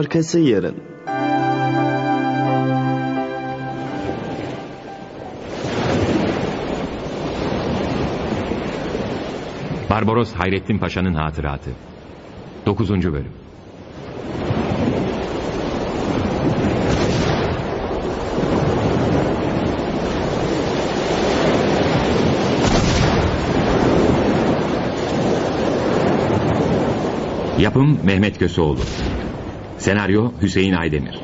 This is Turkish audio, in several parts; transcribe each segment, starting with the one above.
Arkası yarın. Barbaros Hayrettin Paşa'nın hatıratı. 9. bölüm. Yapım Mehmet Köseoğlu. Senaryo Hüseyin Aydemir.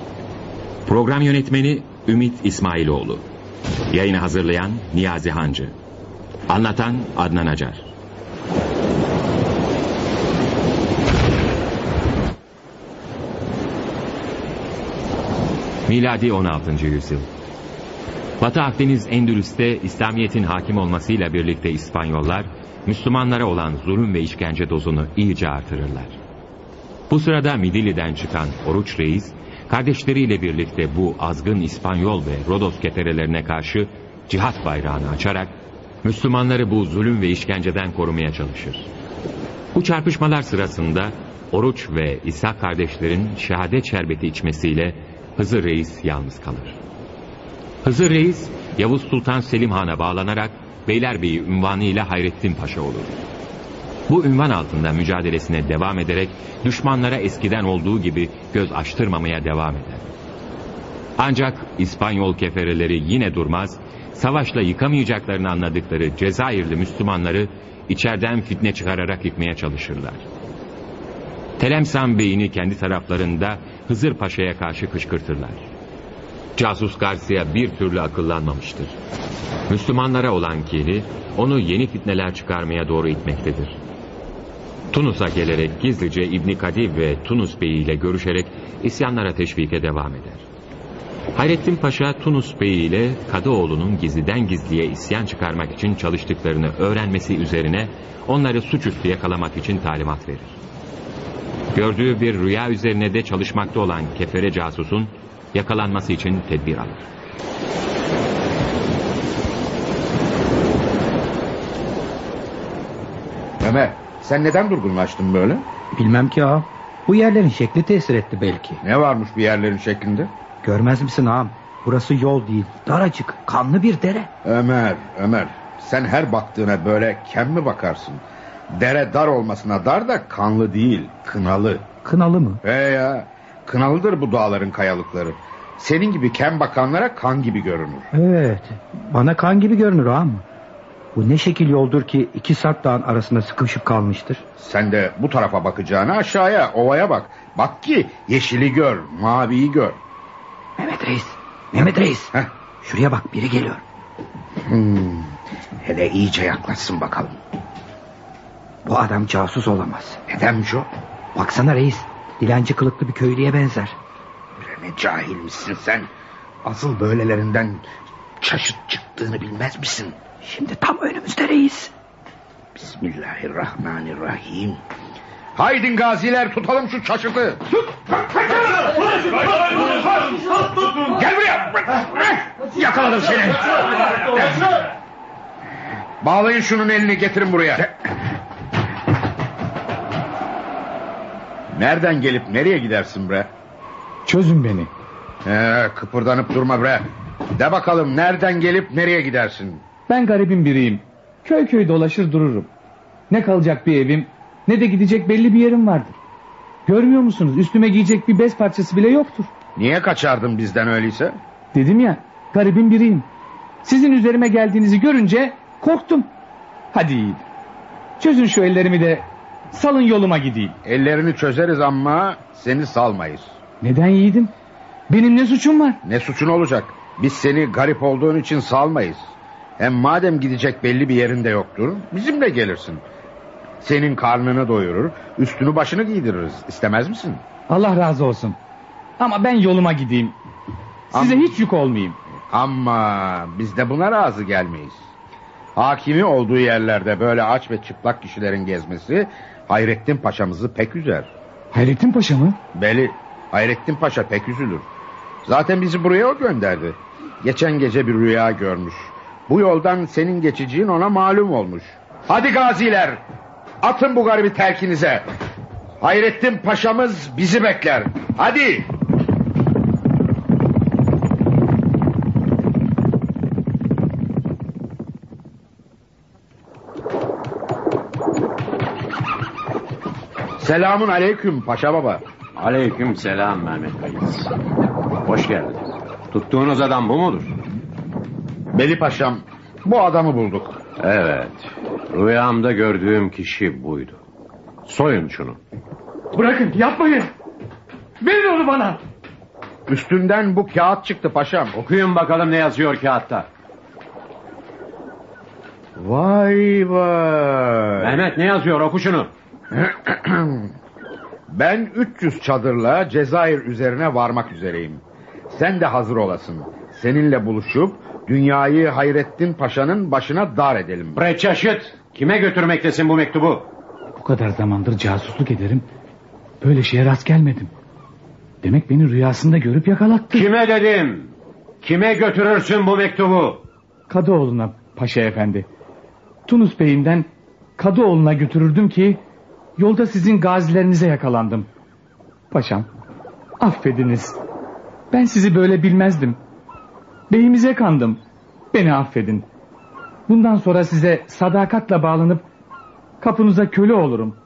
Program yönetmeni Ümit İsmailoğlu. Yayını hazırlayan Niyazi Hancı. Anlatan Adnan Acar. Miladi 16. yüzyıl. Batı Akdeniz Endülüs'te İslamiyet'in hakim olmasıyla birlikte İspanyollar, Müslümanlara olan zulüm ve işkence dozunu iyice artırırlar. Bu sırada Midilli'den çıkan Oruç Reis, kardeşleriyle birlikte bu azgın İspanyol ve Rodos keterelerine karşı cihat bayrağını açarak, Müslümanları bu zulüm ve işkenceden korumaya çalışır. Bu çarpışmalar sırasında Oruç ve İsa kardeşlerin şehadet şerbeti içmesiyle Hızır Reis yalnız kalır. Hızır Reis, Yavuz Sultan Selim Han'a bağlanarak Beylerbeyi ünvanıyla Hayrettin Paşa olur. Bu ünvan altında mücadelesine devam ederek düşmanlara eskiden olduğu gibi göz açtırmamaya devam eder. Ancak İspanyol kefereleri yine durmaz, savaşla yıkamayacaklarını anladıkları Cezayirli Müslümanları içeriden fitne çıkararak yıkmaya çalışırlar. Telemsan Bey'ini kendi taraflarında Hızır Paşa'ya karşı kışkırtırlar. Casus Garcia bir türlü akıllanmamıştır. Müslümanlara olan kini onu yeni fitneler çıkarmaya doğru itmektedir. Tunus'a gelerek gizlice İbni Kadir ve Tunus Bey ile görüşerek isyanlara teşvike devam eder. Hayrettin Paşa Tunus Bey ile Kadıoğlu'nun gizliden gizliye isyan çıkarmak için çalıştıklarını öğrenmesi üzerine onları suçüstü yakalamak için talimat verir. Gördüğü bir rüya üzerine de çalışmakta olan kefere casusun yakalanması için tedbir alır. Ömer sen neden durgunlaştın böyle? Bilmem ki ağam. Bu yerlerin şekli tesir etti belki. Ne varmış bir yerlerin şeklinde? Görmez misin ağam? Burası yol değil. Daracık, kanlı bir dere. Ömer, Ömer sen her baktığına böyle kem mi bakarsın? Dere dar olmasına dar da kanlı değil, kınalı. Kınalı mı? He ya, kınalıdır bu dağların kayalıkları. Senin gibi kem bakanlara kan gibi görünür. Evet. Bana kan gibi görünür ağam. Bu ne şekil yoldur ki iki sarp dağın arasında sıkışıp kalmıştır. Sen de bu tarafa bakacağına aşağıya, ovaya bak. Bak ki yeşili gör, maviyi gör. Mehmet Reis, Mehmet Reis. Heh. Şuraya bak biri geliyor. Hmm, hele iyice yaklaşsın bakalım. Bu adam casus olamaz. Neden Joe? Baksana reis. Dilenci kılıklı bir köylüye benzer. Ne cahil misin sen? Asıl böylelerinden çaşıt çıktığını bilmez misin? Şimdi tam önümüzde reis. Bismillahirrahmanirrahim. Haydin gaziler tutalım şu çaşıtı. Gel buraya. Yakaladım seni. Bağlayın şunun elini getirin buraya. Nereden gelip nereye gidersin bre? Çözün beni. Ee, kıpırdanıp durma bre. De bakalım nereden gelip nereye gidersin? Ben garibin biriyim. Köy köy dolaşır dururum. Ne kalacak bir evim ne de gidecek belli bir yerim vardır. Görmüyor musunuz üstüme giyecek bir bez parçası bile yoktur. Niye kaçardın bizden öyleyse? Dedim ya garibin biriyim. Sizin üzerime geldiğinizi görünce korktum. Hadi yiğit. Çözün şu ellerimi de salın yoluma gideyim. Ellerini çözeriz ama seni salmayız. Neden yiğidim? Benim ne suçum var? Ne suçun olacak? Biz seni garip olduğun için salmayız. Hem madem gidecek belli bir yerinde yoktur, bizimle gelirsin. Senin karnını doyurur, üstünü başını giydiririz. İstemez misin? Allah razı olsun. Ama ben yoluma gideyim. Size Ama- hiç yük olmayayım. Ama biz de buna razı gelmeyiz. Hakimi olduğu yerlerde böyle aç ve çıplak kişilerin gezmesi Hayrettin Paşa'mızı pek üzer. Hayrettin Paşa mı? Beli Hayrettin Paşa pek üzülür. Zaten bizi buraya o gönderdi. Geçen gece bir rüya görmüş. Bu yoldan senin geçeceğin ona malum olmuş. Hadi gaziler. Atın bu garibi terkinize. Hayrettin Paşa'mız bizi bekler. Hadi. Selamun aleyküm Paşa Baba. Aleyküm selam Mehmet Kayıs. Hoş geldin. Tuttuğunuz adam bu mudur? Beli Paşam bu adamı bulduk. Evet. Rüyamda gördüğüm kişi buydu. Soyun şunu. Bırakın yapmayın. Verin onu bana. Üstünden bu kağıt çıktı paşam. Okuyun bakalım ne yazıyor kağıtta. Vay vay. Mehmet ne yazıyor oku şunu. Ben 300 çadırla Cezayir üzerine varmak üzereyim. Sen de hazır olasın. Seninle buluşup dünyayı Hayrettin Paşa'nın başına dar edelim. Bre. Kime götürmektesin bu mektubu? Bu kadar zamandır casusluk ederim. Böyle şeye rast gelmedim. Demek beni rüyasında görüp yakalattı. Kime dedim? Kime götürürsün bu mektubu? Kadıoğlu'na paşa efendi. Tunus Bey'inden Kadıoğlu'na götürürdüm ki yolda sizin gazilerinize yakalandım. Paşam affediniz. Ben sizi böyle bilmezdim. Beyimize kandım. Beni affedin. Bundan sonra size sadakatle bağlanıp kapınıza köle olurum.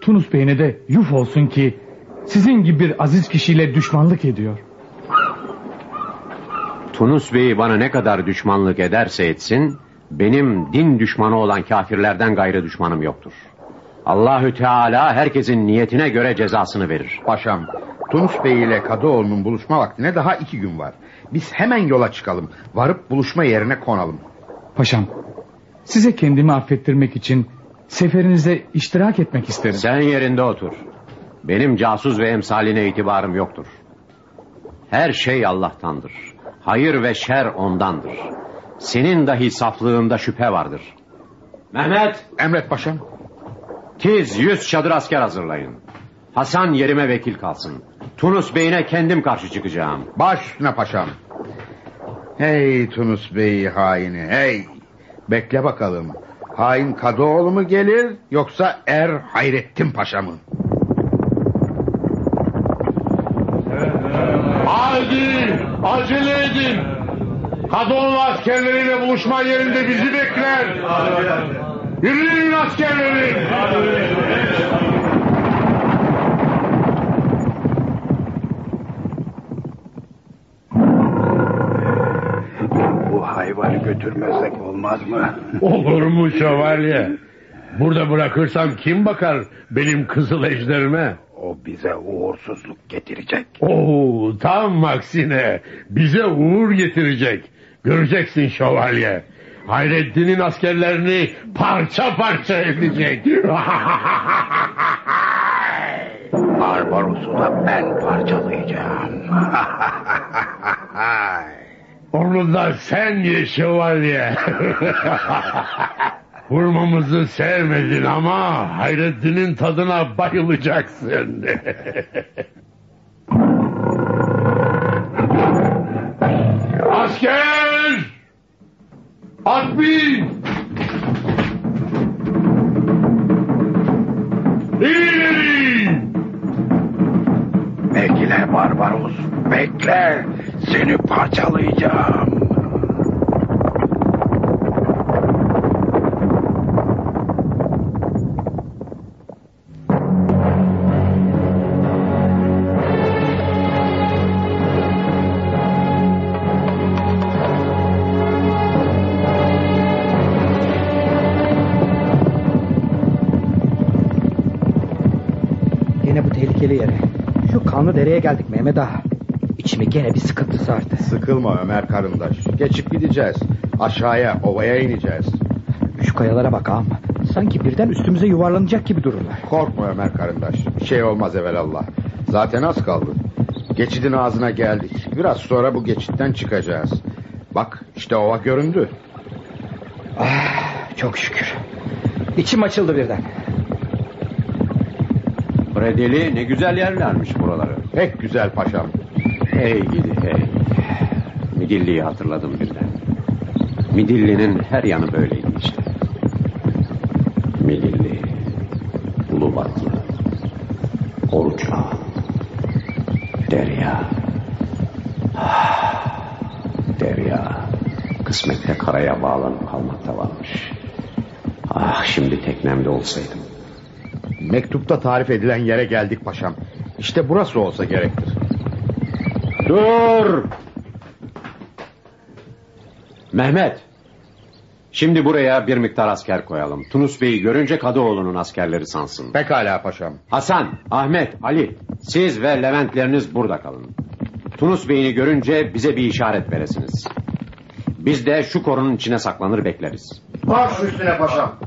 Tunus Bey'ine de yuf olsun ki sizin gibi bir aziz kişiyle düşmanlık ediyor. Tunus Bey'i bana ne kadar düşmanlık ederse etsin... ...benim din düşmanı olan kafirlerden gayrı düşmanım yoktur. Allahü Teala herkesin niyetine göre cezasını verir. Paşam, Tunus Bey ile Kadıoğlu'nun buluşma vaktine daha iki gün var. Biz hemen yola çıkalım. Varıp buluşma yerine konalım. Paşam, size kendimi affettirmek için seferinize iştirak etmek isterim. Sen yerinde otur. Benim casus ve emsaline itibarım yoktur. Her şey Allah'tandır. Hayır ve şer ondandır. Senin dahi saflığında şüphe vardır. Mehmet, Emret paşam. tiz yüz çadır asker hazırlayın. Hasan yerime vekil kalsın. Tunus Bey'ine kendim karşı çıkacağım. Baş üstüne paşam. Hey Tunus Bey haini hey. Bekle bakalım. Hain Kadıoğlu mu gelir yoksa Er Hayrettin Paşa mı? Haydi acele edin. Kadıoğlu askerleriyle buluşma yerinde bizi bekler. Yürüyün askerleri. Bu olmaz mı? Olur mu şövalye? Burada bırakırsam kim bakar benim kızıl ejderime? O bize uğursuzluk getirecek. Oo, tam aksine bize uğur getirecek. Göreceksin şövalye. Hayrettin'in askerlerini parça parça edecek. Barbaros'u da ben parçalayacağım. Onu da sen ye şövalye. Vurmamızı sevmedin ama Hayrettin'in tadına bayılacaksın. Asker! At bin! İleri! Bekle Barbaros, bekle. Seni parçalayacağım. Gene bu tehlikeli yere. Şu kanlı dereye geldik Mehmet Ağa. Gene bir sıkıntı sardı. Sıkılma Ömer Karındaş. Geçip gideceğiz. Aşağıya ovaya ineceğiz. Şu kayalara bak ağam. Sanki birden üstümüze yuvarlanacak gibi dururlar. Korkma Ömer Karındaş. Bir şey olmaz evelallah. Zaten az kaldı. Geçidin ağzına geldik. Biraz sonra bu geçitten çıkacağız. Bak işte ova göründü. Çok şükür. İçim açıldı birden. Bredeli ne güzel yerlermiş buraları. Pek güzel paşam. Hey gidi hey. Midilli'yi hatırladım birden. Midilli'nin her yanı böyleydi işte. Midilli, Ulubatlı, Derya. Ah, Derya. Kısmette karaya bağlanıp kalmakta varmış. Ah şimdi teknemde olsaydım. Mektupta tarif edilen yere geldik paşam. İşte burası olsa gerektir. Dur! Mehmet. Şimdi buraya bir miktar asker koyalım. Tunus Bey'i görünce Kadıoğlu'nun askerleri sansın. Pekala paşam. Hasan, Ahmet, Ali siz ve Leventleriniz burada kalın. Tunus Bey'ini görünce bize bir işaret veresiniz. Biz de şu korunun içine saklanır bekleriz. Baş üstüne paşam.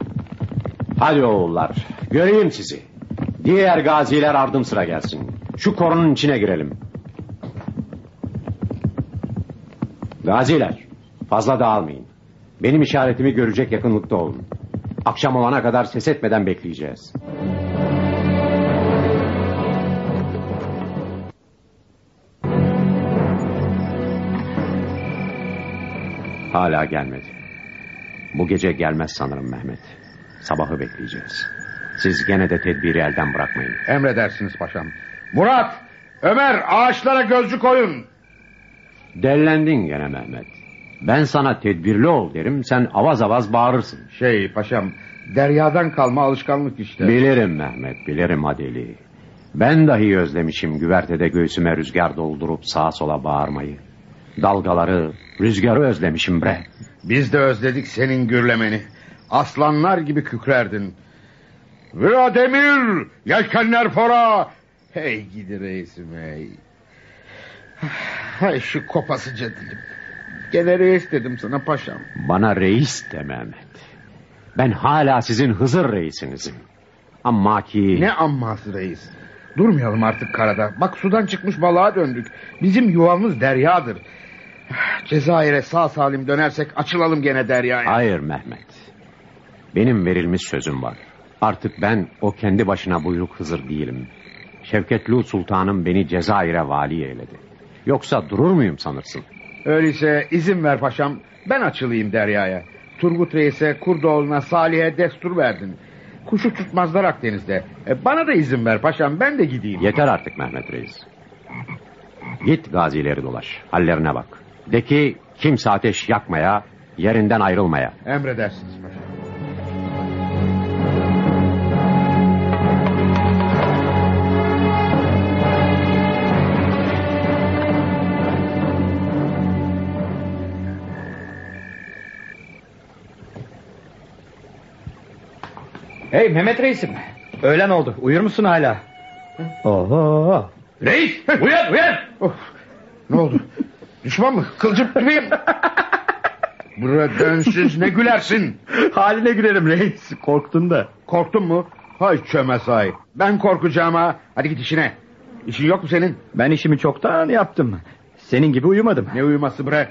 Hadi oğullar göreyim sizi. Diğer gaziler ardım sıra gelsin. Şu korunun içine girelim. Gaziler fazla dağılmayın. Benim işaretimi görecek yakınlıkta olun. Akşam olana kadar ses etmeden bekleyeceğiz. Hala gelmedi. Bu gece gelmez sanırım Mehmet. Sabahı bekleyeceğiz. Siz gene de tedbiri elden bırakmayın. Emredersiniz paşam. Murat, Ömer ağaçlara gözcü koyun. Dellendin gene Mehmet. Ben sana tedbirli ol derim, sen avaz avaz bağırırsın. Şey paşam, deryadan kalma alışkanlık işte. Bilirim Mehmet, bilirim Adeli. Ben dahi özlemişim güvertede göğsüme rüzgar doldurup sağa sola bağırmayı. Dalgaları, rüzgarı özlemişim bre. Biz de özledik senin gürlemeni. Aslanlar gibi kükrerdin. Vira demir, yelkenler fora. Hey gidi reisim hey. Hay şu kopasıca dilim. Gene reis dedim sana paşam. Bana reis de Mehmet. Ben hala sizin Hızır reisinizim. Ama ki... Ne amması reis. Durmayalım artık karada. Bak sudan çıkmış balığa döndük. Bizim yuvamız deryadır. Cezayir'e sağ salim dönersek açılalım gene deryaya. Hayır Mehmet. Benim verilmiş sözüm var. Artık ben o kendi başına buyruk Hızır değilim. Şevketli Sultanım beni Cezayir'e vali eyledi. Yoksa durur muyum sanırsın? Öyleyse izin ver paşam. Ben açılayım deryaya. Turgut Reis'e, Kurdoğlu'na, Salih'e destur verdin. Kuşu tutmazlar Akdeniz'de. E, bana da izin ver paşam ben de gideyim. Yeter artık Mehmet Reis. Git gazileri dolaş. Hallerine bak. De ki kimse ateş yakmaya, yerinden ayrılmaya. Emredersiniz paşam. Hey Mehmet Reis'im. Öğlen oldu. Uyur musun hala? Oho. Reis uyan uyan. Of, ne oldu? Düşman mı? Kılcıp durayım. Buraya dönsüz ne gülersin? Haline gülerim reis. Korktun da. Korktun mu? Hay çömesay. Ben korkacağım ha. Hadi git işine. İşin yok mu senin? Ben işimi çoktan yaptım. Senin gibi uyumadım. Ne uyuması bre?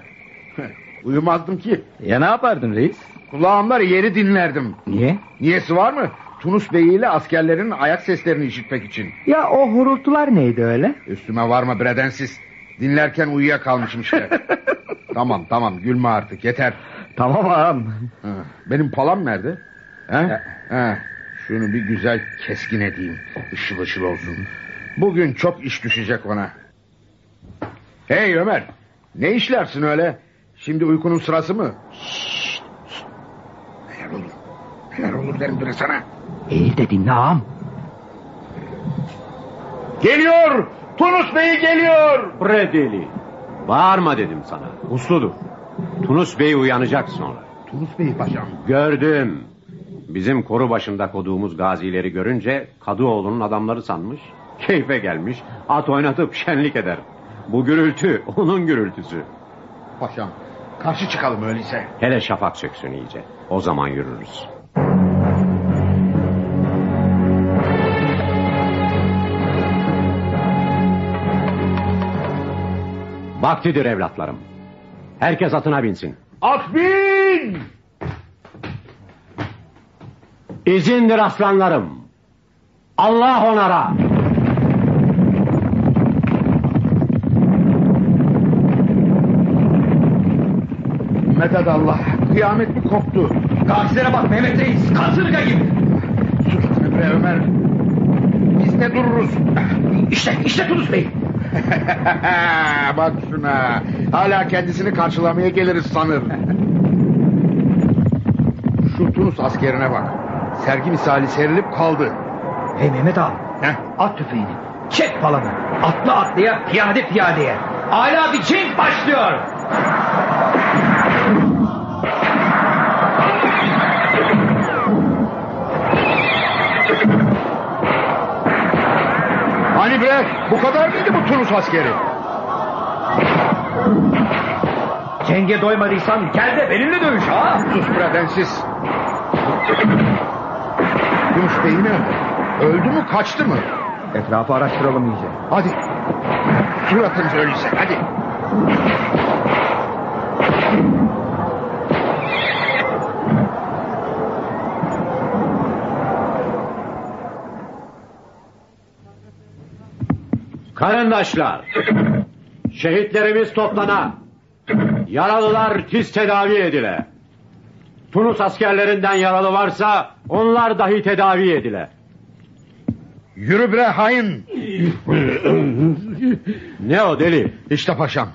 Uyumazdım ki. Ya ne yapardın reis? Kulağımlar yeri dinlerdim. Niye? Niyesi var mı? Tunus Bey ile askerlerin ayak seslerini işitmek için. Ya o hurultular neydi öyle? Üstüme varma bredensiz. Dinlerken uyuyakalmışım işte. tamam tamam gülme artık yeter. Tamam ağam. Benim palam nerede? Ha? Ha, şunu bir güzel keskin edeyim. Işıl ışıl olsun. Bugün çok iş düşecek bana. Hey Ömer. Ne işlersin öyle? Şimdi uykunun sırası mı? Şşt, şşt. Neler olur? Neler olur derim bre sana. İyi de dinle ağam. Geliyor! Tunus Bey geliyor! Bre deli. Bağırma dedim sana. Usludur. Tunus Bey uyanacak sonra. Tunus Bey paşam. Gördüm. Bizim koru başında koduğumuz gazileri görünce Kadıoğlu'nun adamları sanmış. Keyfe gelmiş. At oynatıp şenlik eder. Bu gürültü onun gürültüsü. Paşam. Karşı çıkalım öyleyse. Hele şafak söksün iyice. O zaman yürürüz. Vaktidir evlatlarım. Herkes atına binsin. At bin! İzindir aslanlarım. Allah onara. Medet Allah. Kıyamet mi koptu? Gazilere bak Mehmet Reis. Kasırga gibi. Sus Emre Ömer. Biz ne dururuz? İşte, işte Tunus Bey. Bak şuna. Hala kendisini karşılamaya geliriz sanır. Şu Tunus askerine bak. Sergi misali serilip kaldı. Hey Mehmet ağa. Heh. At tüfeğini. Çek falanı. Atlı atlıya piyade piyadeye. Hala bir cenk başlıyor. Bre bu kadar mıydı bu Tunus askeri? Cenge doymadıysan gel de benimle dövüş ha. Sus bre densiz. Tunus Bey nerede? Öldü mü kaçtı mı? Etrafı araştıralım iyice. Hadi. Fırlatınız öyleyse hadi. Karındaşlar, şehitlerimiz toplana, yaralılar tiz tedavi edile. Tunus askerlerinden yaralı varsa onlar dahi tedavi edile. Yürü bre hain. Ne o deli? İşte paşam.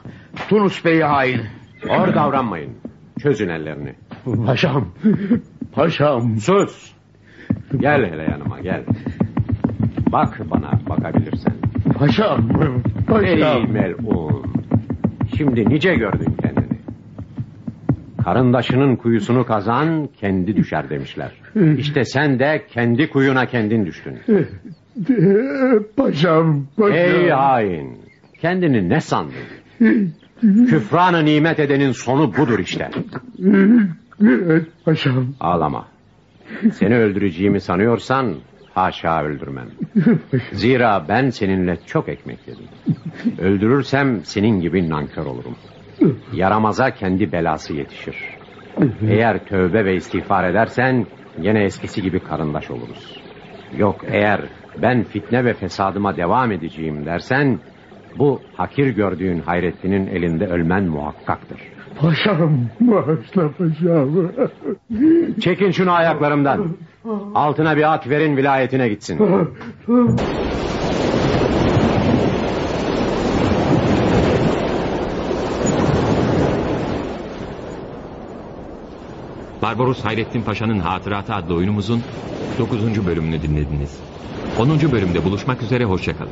Tunus Bey'i hain. Hor davranmayın. Çözün ellerini. Paşam. Paşam. Sus. Gel hele yanıma gel. Bak bana bakabilirsen. Paşam. Ey Paşam. melun. Şimdi nice gördün kendini. Karındaşının kuyusunu kazan kendi düşer demişler. İşte sen de kendi kuyuna kendin düştün. Paşam. Paşam. Ey hain. Kendini ne sandın? Küfranı nimet edenin sonu budur işte. Evet paşam. Ağlama. Seni öldüreceğimi sanıyorsan haşa öldürmem. Zira ben seninle çok ekmek yedim. Öldürürsem senin gibi nankör olurum. Yaramaza kendi belası yetişir. Eğer tövbe ve istiğfar edersen gene eskisi gibi karındaş oluruz. Yok eğer ben fitne ve fesadıma devam edeceğim dersen bu hakir gördüğün Hayrettin'in elinde ölmen muhakkaktır. Paşam. Bağışla paşam. Çekin şunu ayaklarımdan. Altına bir at verin vilayetine gitsin. Barbaros Hayrettin Paşa'nın Hatıratı adlı oyunumuzun 9. bölümünü dinlediniz. 10. bölümde buluşmak üzere hoşçakalın.